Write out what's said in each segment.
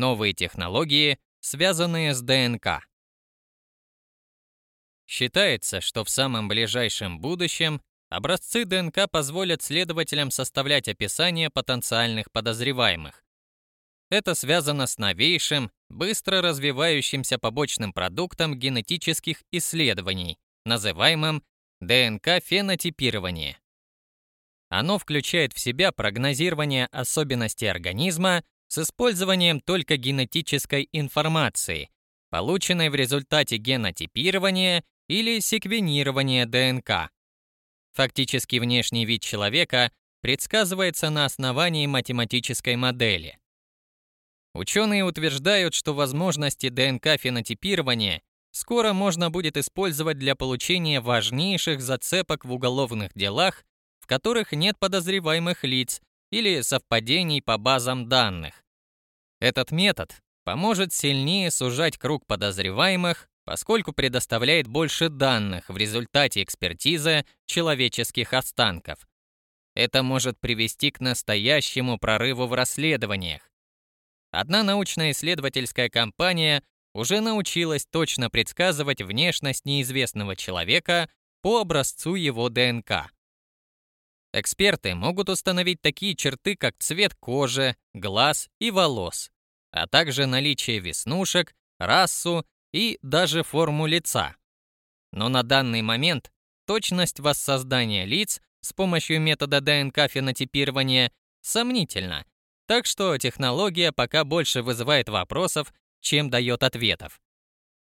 Новые технологии, связанные с ДНК. Считается, что в самом ближайшем будущем образцы ДНК позволят следователям составлять описание потенциальных подозреваемых. Это связано с новейшим, быстро развивающимся побочным продуктом генетических исследований, называемым ДНК-фенотипирование. Оно включает в себя прогнозирование особенностей организма с использованием только генетической информации, полученной в результате генотипирования или секвенирования ДНК. Фактически внешний вид человека предсказывается на основании математической модели. Ученые утверждают, что возможности ДНК-фенотипирования скоро можно будет использовать для получения важнейших зацепок в уголовных делах, в которых нет подозреваемых лиц или совпадений по базам данных. Этот метод поможет сильнее сужать круг подозреваемых, поскольку предоставляет больше данных в результате экспертизы человеческих останков. Это может привести к настоящему прорыву в расследованиях. Одна научно-исследовательская компания уже научилась точно предсказывать внешность неизвестного человека по образцу его ДНК. Эксперты могут установить такие черты, как цвет кожи, глаз и волос, а также наличие веснушек, расу и даже форму лица. Но на данный момент точность воссоздания лиц с помощью метода ДНК-фенотипирования сомнительна, так что технология пока больше вызывает вопросов, чем дает ответов.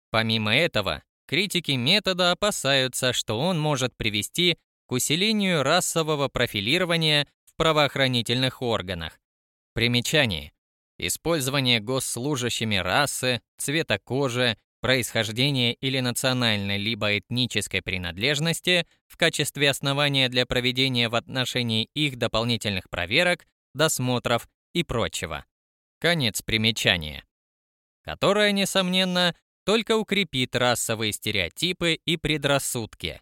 Помимо этого, критики метода опасаются, что он может привести усилению расового профилирования в правоохранительных органах. Примечание. Использование госслужащими расы, цвета кожи, происхождения или национальной либо этнической принадлежности в качестве основания для проведения в отношении их дополнительных проверок, досмотров и прочего. Конец примечания которая, несомненно, только укрепит расовые стереотипы и предрассудки.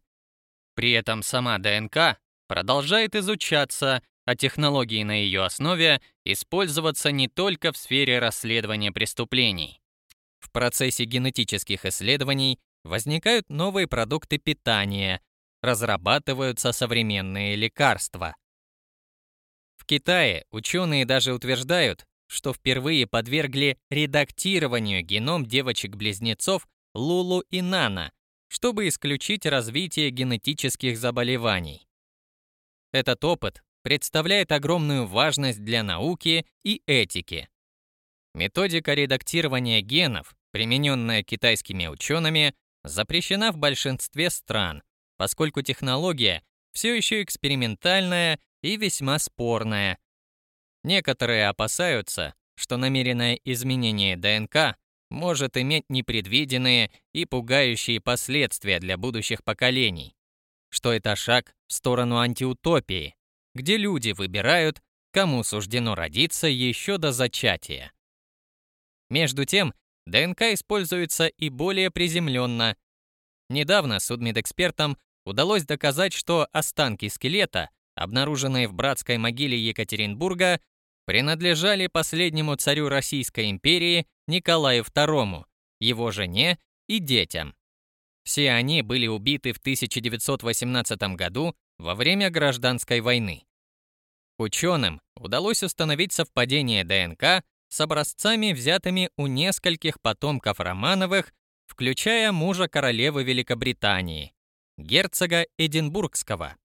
При этом сама ДНК продолжает изучаться, а технологии на ее основе использоваться не только в сфере расследования преступлений. В процессе генетических исследований возникают новые продукты питания, разрабатываются современные лекарства. В Китае ученые даже утверждают, что впервые подвергли редактированию геном девочек-близнецов Лулу и Нана, чтобы исключить развитие генетических заболеваний. Этот опыт представляет огромную важность для науки и этики. Методика редактирования генов, примененная китайскими учеными, запрещена в большинстве стран, поскольку технология все еще экспериментальная и весьма спорная, Некоторые опасаются, что намеренное изменение ДНК может иметь непредвиденные и пугающие последствия для будущих поколений, что это шаг в сторону антиутопии, где люди выбирают, кому суждено родиться еще до зачатия. Между тем, ДНК используется и более приземленно. Недавно судмедэкспертам удалось доказать, что останки скелета, обнаруженные в братской могиле Екатеринбурга, принадлежали последнему царю Российской империи Николаю II, его жене и детям. Все они были убиты в 1918 году во время гражданской войны. Ученым удалось установить совпадение ДНК с образцами, взятыми у нескольких потомков Романовых, включая мужа королевы Великобритании, герцога Эдинбургского.